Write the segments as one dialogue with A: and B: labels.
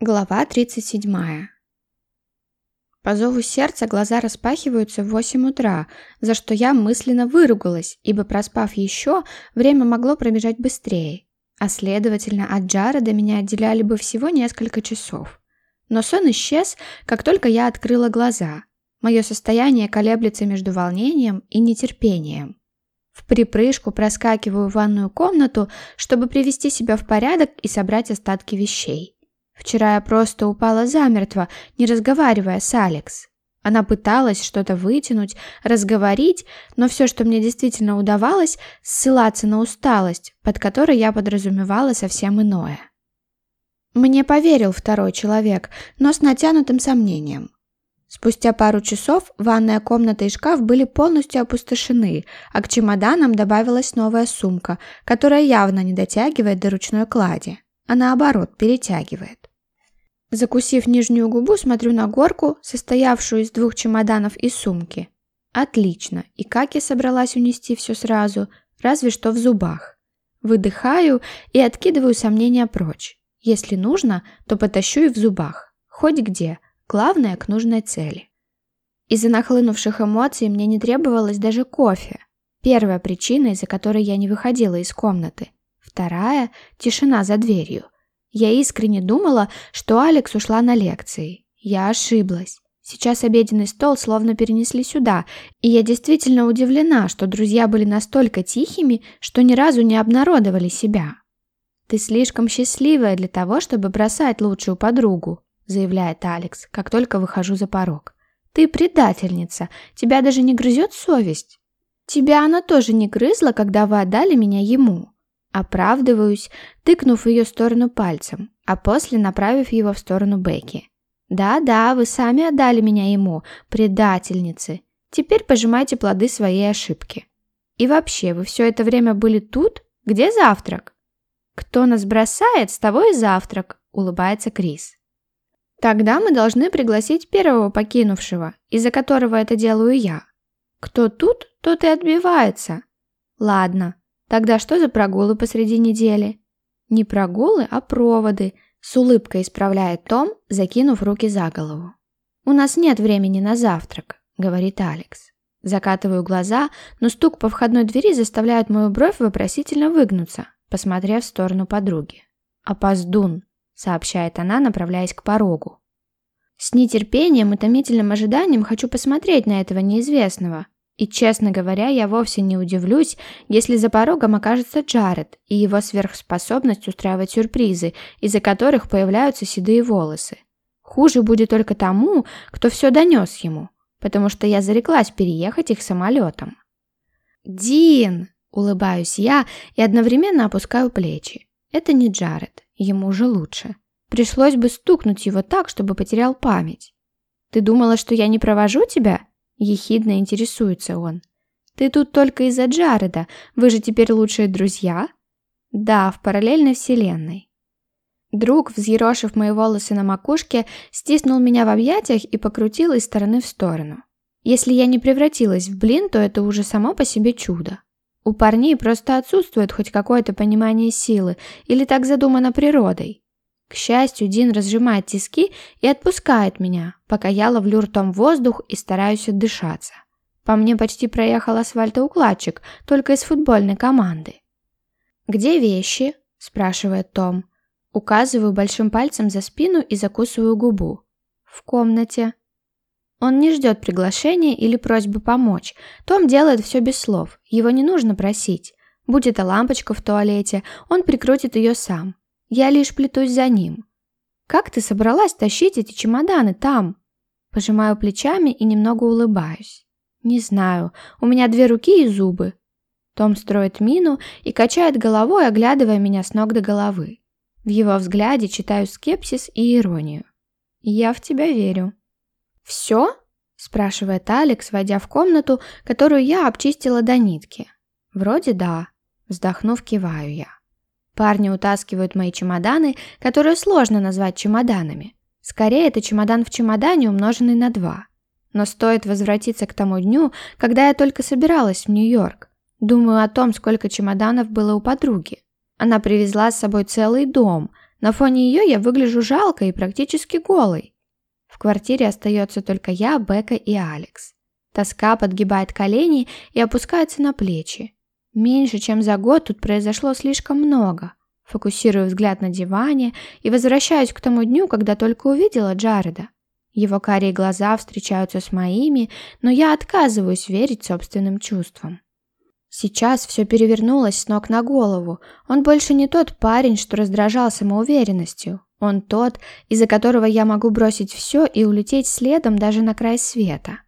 A: Глава 37. По зову сердца глаза распахиваются в 8 утра, за что я мысленно выругалась, ибо проспав еще, время могло пробежать быстрее, а следовательно от Джареда меня отделяли бы всего несколько часов. Но сон исчез, как только я открыла глаза. Мое состояние колеблется между волнением и нетерпением. В припрыжку проскакиваю в ванную комнату, чтобы привести себя в порядок и собрать остатки вещей. Вчера я просто упала замертво, не разговаривая с Алекс. Она пыталась что-то вытянуть, разговорить, но все, что мне действительно удавалось, ссылаться на усталость, под которой я подразумевала совсем иное. Мне поверил второй человек, но с натянутым сомнением. Спустя пару часов ванная комната и шкаф были полностью опустошены, а к чемоданам добавилась новая сумка, которая явно не дотягивает до ручной клади, а наоборот перетягивает. Закусив нижнюю губу, смотрю на горку, состоявшую из двух чемоданов и сумки. Отлично, и как я собралась унести все сразу, разве что в зубах. Выдыхаю и откидываю сомнения прочь. Если нужно, то потащу и в зубах. Хоть где, главное к нужной цели. Из-за нахлынувших эмоций мне не требовалось даже кофе. Первая причина, из-за которой я не выходила из комнаты. Вторая – тишина за дверью – я искренне думала, что Алекс ушла на лекции. Я ошиблась. Сейчас обеденный стол словно перенесли сюда, и я действительно удивлена, что друзья были настолько тихими, что ни разу не обнародовали себя. «Ты слишком счастливая для того, чтобы бросать лучшую подругу», заявляет Алекс, как только выхожу за порог. «Ты предательница, тебя даже не грызет совесть». «Тебя она тоже не грызла, когда вы отдали меня ему», Оправдываюсь, тыкнув в ее сторону пальцем, а после направив его в сторону Бекки. «Да-да, вы сами отдали меня ему, предательницы. Теперь пожимайте плоды своей ошибки. И вообще, вы все это время были тут? Где завтрак?» «Кто нас бросает, с того и завтрак», — улыбается Крис. «Тогда мы должны пригласить первого покинувшего, из-за которого это делаю я. Кто тут, тот и отбивается. Ладно, Тогда что за прогулы посреди недели? Не прогулы, а проводы, с улыбкой исправляет Том, закинув руки за голову. У нас нет времени на завтрак, говорит Алекс. Закатываю глаза, но стук по входной двери заставляет мою бровь вопросительно выгнуться, посмотрев в сторону подруги. «Опоздун», — сообщает она, направляясь к порогу. С нетерпением и томительным ожиданием хочу посмотреть на этого неизвестного, и, честно говоря, я вовсе не удивлюсь, если за порогом окажется Джаред и его сверхспособность устраивать сюрпризы, из-за которых появляются седые волосы. Хуже будет только тому, кто все донес ему, потому что я зареклась переехать их самолетом. «Дин!» – улыбаюсь я и одновременно опускаю плечи. Это не Джаред, ему уже лучше. Пришлось бы стукнуть его так, чтобы потерял память. «Ты думала, что я не провожу тебя?» Ехидно интересуется он. «Ты тут только из-за Джареда. Вы же теперь лучшие друзья?» «Да, в параллельной вселенной». Друг, взъерошив мои волосы на макушке, стиснул меня в объятиях и покрутил из стороны в сторону. Если я не превратилась в блин, то это уже само по себе чудо. У парней просто отсутствует хоть какое-то понимание силы, или так задумано природой. К счастью, Дин разжимает тиски и отпускает меня, пока я ловлю ртом воздух и стараюсь отдышаться. По мне почти проехал асфальтоукладчик, только из футбольной команды. «Где вещи?» – спрашивает Том. Указываю большим пальцем за спину и закусываю губу. «В комнате». Он не ждет приглашения или просьбы помочь. Том делает все без слов, его не нужно просить. Будь это лампочка в туалете, он прикрутит ее сам. Я лишь плетусь за ним. «Как ты собралась тащить эти чемоданы там?» Пожимаю плечами и немного улыбаюсь. «Не знаю, у меня две руки и зубы». Том строит мину и качает головой, оглядывая меня с ног до головы. В его взгляде читаю скепсис и иронию. «Я в тебя верю». «Все?» – спрашивает Алекс, войдя в комнату, которую я обчистила до нитки. «Вроде да», – вздохнув, киваю я. Парни утаскивают мои чемоданы, которые сложно назвать чемоданами. Скорее, это чемодан в чемодане, умноженный на два. Но стоит возвратиться к тому дню, когда я только собиралась в Нью-Йорк. Думаю о том, сколько чемоданов было у подруги. Она привезла с собой целый дом, На фоне ее я выгляжу жалко и практически голой. В квартире остается только я, Бека и Алекс. Тоска подгибает колени и опускается на плечи. Меньше чем за год тут произошло слишком много. Фокусирую взгляд на диване и возвращаюсь к тому дню, когда только увидела Джареда. Его карие глаза встречаются с моими, но я отказываюсь верить собственным чувствам. Сейчас все перевернулось с ног на голову. Он больше не тот парень, что раздражал самоуверенностью. Он тот, из-за которого я могу бросить все и улететь следом даже на край света.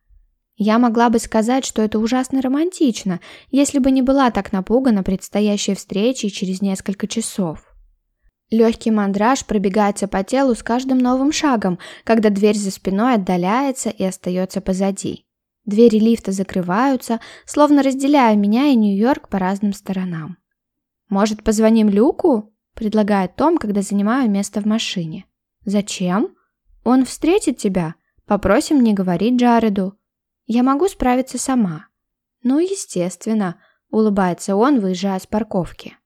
A: Я могла бы сказать, что это ужасно романтично, если бы не была так напугана предстоящей встречей через несколько часов. Легкий мандраж пробегается по телу с каждым новым шагом, когда дверь за спиной отдаляется и остается позади. Двери лифта закрываются, словно разделяя меня и Нью-Йорк по разным сторонам. «Может, позвоним Люку?» – предлагает Том, когда занимаю место в машине. «Зачем?» «Он встретит тебя. Попросим не говорить Джареду». Я могу справиться сама. Ну, естественно, улыбается он, выезжая с парковки.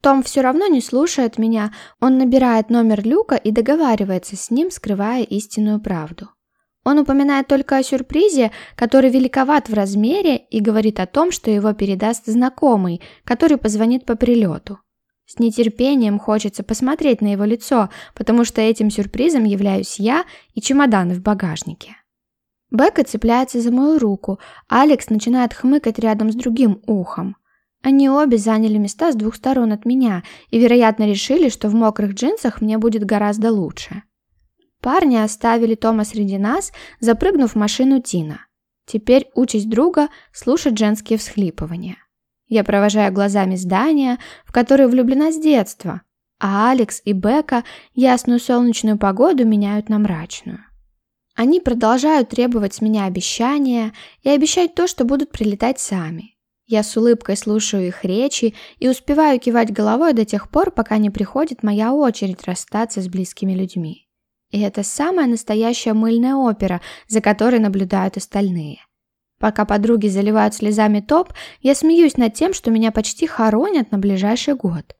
A: Том все равно не слушает меня, он набирает номер Люка и договаривается с ним, скрывая истинную правду. Он упоминает только о сюрпризе, который великоват в размере и говорит о том, что его передаст знакомый, который позвонит по прилету. С нетерпением хочется посмотреть на его лицо, потому что этим сюрпризом являюсь я и чемоданы в багажнике. Бека цепляется за мою руку, Алекс начинает хмыкать рядом с другим ухом. Они обе заняли места с двух сторон от меня и, вероятно, решили, что в мокрых джинсах мне будет гораздо лучше. Парни оставили Тома среди нас, запрыгнув в машину Тина. Теперь участь друга – слушать женские всхлипывания. Я провожаю глазами здание, в которое влюблена с детства, а Алекс и Бека ясную солнечную погоду меняют на мрачную. Они продолжают требовать с меня обещания и обещать то, что будут прилетать сами. Я с улыбкой слушаю их речи и успеваю кивать головой до тех пор, пока не приходит моя очередь расстаться с близкими людьми. И это самая настоящая мыльная опера, за которой наблюдают остальные. Пока подруги заливают слезами топ, я смеюсь над тем, что меня почти хоронят на ближайший год.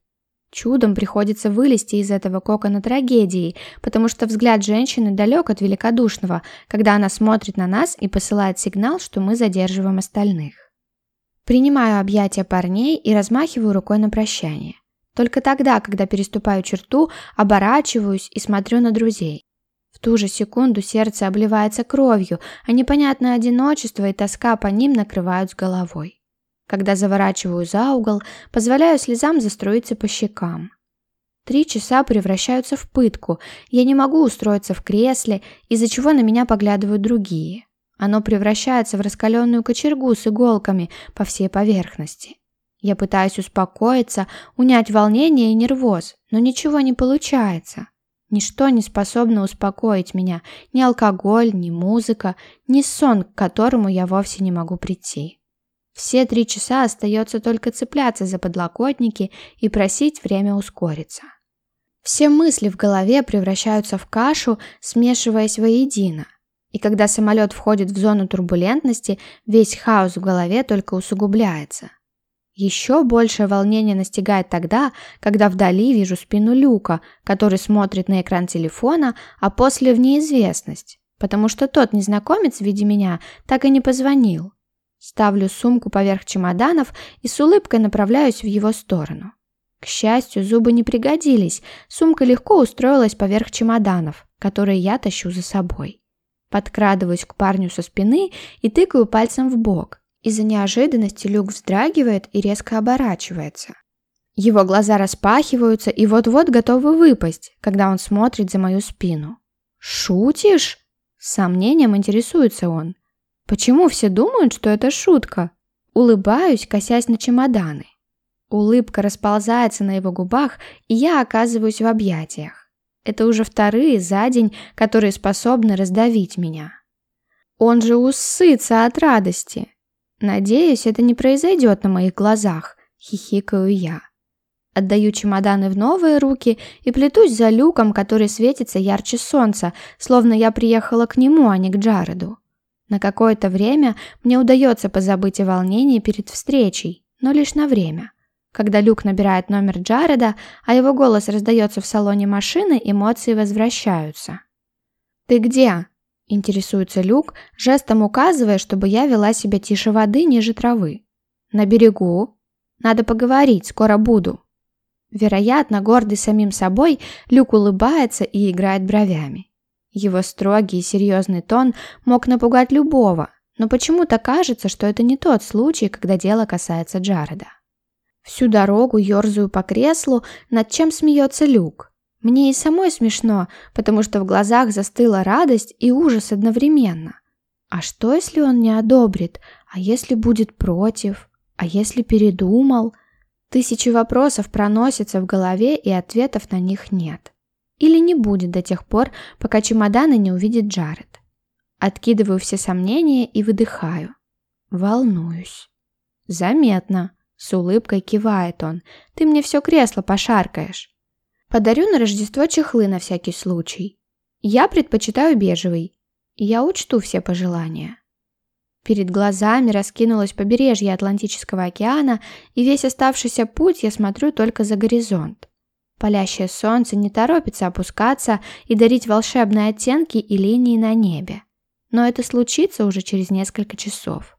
A: Чудом приходится вылезти из этого кокона трагедии, потому что взгляд женщины далек от великодушного, когда она смотрит на нас и посылает сигнал, что мы задерживаем остальных. Принимаю объятия парней и размахиваю рукой на прощание. Только тогда, когда переступаю черту, оборачиваюсь и смотрю на друзей. В ту же секунду сердце обливается кровью, а непонятное одиночество и тоска по ним накрывают с головой. Когда заворачиваю за угол, позволяю слезам заструиться по щекам. Три часа превращаются в пытку. Я не могу устроиться в кресле, из-за чего на меня поглядывают другие. Оно превращается в раскаленную кочергу с иголками по всей поверхности. Я пытаюсь успокоиться, унять волнение и нервоз, но ничего не получается. Ничто не способно успокоить меня, ни алкоголь, ни музыка, ни сон, к которому я вовсе не могу прийти. Все три часа остается только цепляться за подлокотники и просить время ускориться. Все мысли в голове превращаются в кашу, смешиваясь воедино. И когда самолет входит в зону турбулентности, весь хаос в голове только усугубляется. Еще большее волнение настигает тогда, когда вдали вижу спину Люка, который смотрит на экран телефона, а после в неизвестность, потому что тот незнакомец в виде меня так и не позвонил. Ставлю сумку поверх чемоданов и с улыбкой направляюсь в его сторону. К счастью, зубы не пригодились, сумка легко устроилась поверх чемоданов, которые я тащу за собой. Подкрадываюсь к парню со спины и тыкаю пальцем в бок. Из-за неожиданности Люк вздрагивает и резко оборачивается. Его глаза распахиваются и вот-вот готовы выпасть, когда он смотрит за мою спину. «Шутишь?» С сомнением интересуется он. Почему все думают, что это шутка? Улыбаюсь, косясь на чемоданы. Улыбка расползается на его губах, и я оказываюсь в объятиях. Это уже вторые за день, которые способны раздавить меня. Он же усытся от радости. Надеюсь, это не произойдет на моих глазах, хихикаю я. Отдаю чемоданы в новые руки и плетусь за люком, который светится ярче солнца, словно я приехала к нему, а не к Джареду. На какое-то время мне удается позабыть о волнении перед встречей, но лишь на время. Когда Люк набирает номер Джареда, а его голос раздается в салоне машины, эмоции возвращаются. «Ты где?» – интересуется Люк, жестом указывая, чтобы я вела себя тише воды, ниже травы. «На берегу. Надо поговорить, скоро буду». Вероятно, гордый самим собой, Люк улыбается и играет бровями. Его строгий и серьезный тон мог напугать любого, но почему-то кажется, что это не тот случай, когда дело касается Джареда. Всю дорогу ерзаю по креслу, над чем смеется Люк. Мне и самой смешно, потому что в глазах застыла радость и ужас одновременно. А что, если он не одобрит? А если будет против? А если передумал? Тысячи вопросов проносятся в голове, и ответов на них нет. Или не будет до тех пор, пока чемоданы не увидит Джаред. Откидываю все сомнения и выдыхаю. Волнуюсь. Заметно. С улыбкой кивает он. Ты мне все кресло пошаркаешь. Подарю на Рождество чехлы на всякий случай. Я предпочитаю бежевый. Я учту все пожелания. Перед глазами раскинулось побережье Атлантического океана, и весь оставшийся путь я смотрю только за горизонт. Палящее солнце не торопится опускаться и дарить волшебные оттенки и линии на небе. Но это случится уже через несколько часов.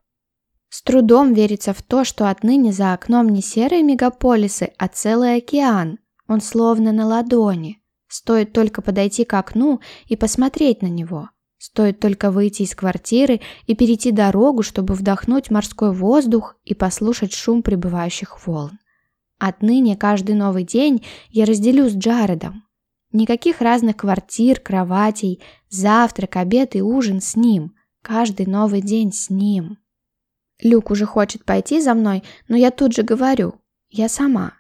A: С трудом верится в то, что отныне за окном не серые мегаполисы, а целый океан. Он словно на ладони. Стоит только подойти к окну и посмотреть на него. Стоит только выйти из квартиры и перейти дорогу, чтобы вдохнуть морской воздух и послушать шум прибывающих волн. Отныне каждый новый день я разделю с Джаредом. Никаких разных квартир, кроватей, завтрак, обед и ужин с ним. Каждый новый день с ним. Люк уже хочет пойти за мной, но я тут же говорю. Я сама.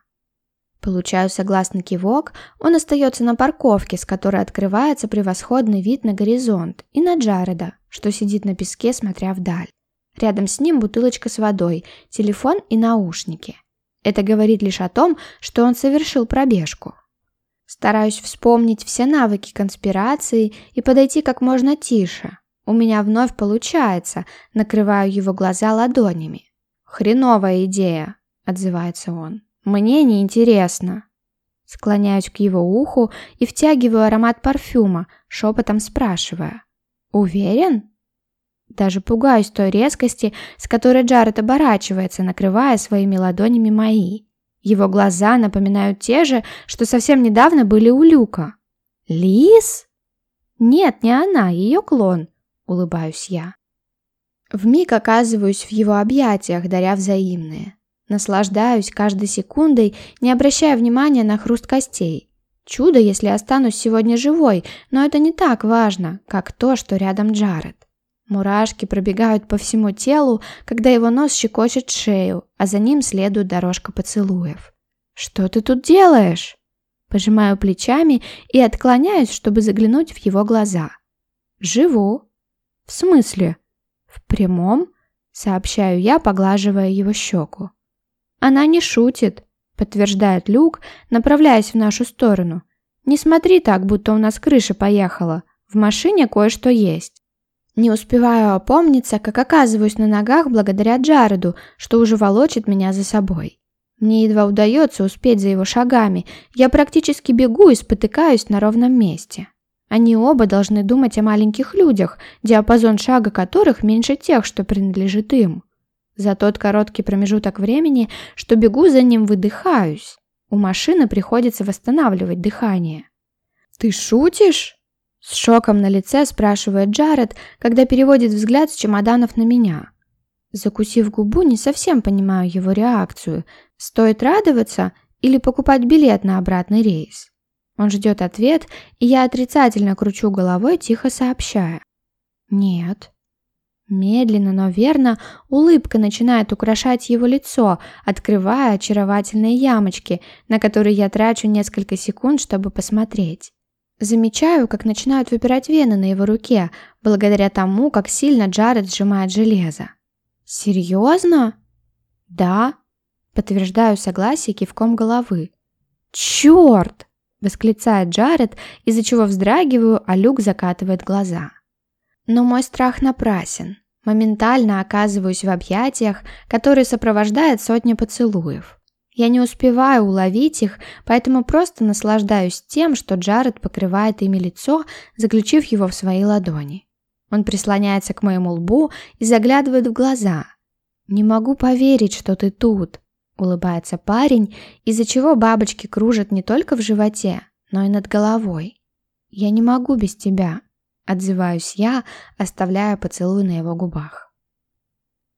A: Получаю согласный кивок, он остается на парковке, с которой открывается превосходный вид на горизонт, и на Джареда, что сидит на песке, смотря вдаль. Рядом с ним бутылочка с водой, телефон и наушники. Это говорит лишь о том, что он совершил пробежку. Стараюсь вспомнить все навыки конспирации и подойти как можно тише. У меня вновь получается, накрываю его глаза ладонями. «Хреновая идея», — отзывается он. «Мне не интересно. Склоняюсь к его уху и втягиваю аромат парфюма, шепотом спрашивая. «Уверен?» Даже пугаюсь той резкости, с которой Джаред оборачивается, накрывая своими ладонями мои. Его глаза напоминают те же, что совсем недавно были у Люка. «Лис?» «Нет, не она, ее клон», — улыбаюсь я. Вмиг оказываюсь в его объятиях, даря взаимные. Наслаждаюсь каждой секундой, не обращая внимания на хруст костей. Чудо, если останусь сегодня живой, но это не так важно, как то, что рядом Джаред. Мурашки пробегают по всему телу, когда его нос щекочет шею, а за ним следует дорожка поцелуев. «Что ты тут делаешь?» Пожимаю плечами и отклоняюсь, чтобы заглянуть в его глаза. «Живу». «В смысле?» «В прямом?» — сообщаю я, поглаживая его щеку. «Она не шутит», — подтверждает Люк, направляясь в нашу сторону. «Не смотри так, будто у нас крыша поехала. В машине кое-что есть». Не успеваю опомниться, как оказываюсь на ногах благодаря Джареду, что уже волочит меня за собой. Мне едва удается успеть за его шагами, я практически бегу и спотыкаюсь на ровном месте. Они оба должны думать о маленьких людях, диапазон шага которых меньше тех, что принадлежит им. За тот короткий промежуток времени, что бегу за ним, выдыхаюсь. У машины приходится восстанавливать дыхание. «Ты шутишь?» С шоком на лице спрашивает Джаред, когда переводит взгляд с чемоданов на меня. Закусив губу, не совсем понимаю его реакцию. Стоит радоваться или покупать билет на обратный рейс? Он ждет ответ, и я отрицательно кручу головой, тихо сообщая. «Нет». Медленно, но верно, улыбка начинает украшать его лицо, открывая очаровательные ямочки, на которые я трачу несколько секунд, чтобы посмотреть. Замечаю, как начинают выпирать вены на его руке, благодаря тому, как сильно Джаред сжимает железо. «Серьезно?» «Да», — подтверждаю согласие кивком головы. «Черт!» — восклицает Джаред, из-за чего вздрагиваю, а Люк закатывает глаза. Но мой страх напрасен. Моментально оказываюсь в объятиях, которые сопровождают сотни поцелуев. Я не успеваю уловить их, поэтому просто наслаждаюсь тем, что Джаред покрывает ими лицо, заключив его в свои ладони. Он прислоняется к моему лбу и заглядывает в глаза. «Не могу поверить, что ты тут», — улыбается парень, из-за чего бабочки кружат не только в животе, но и над головой. «Я не могу без тебя», — отзываюсь я, оставляя поцелуй на его губах.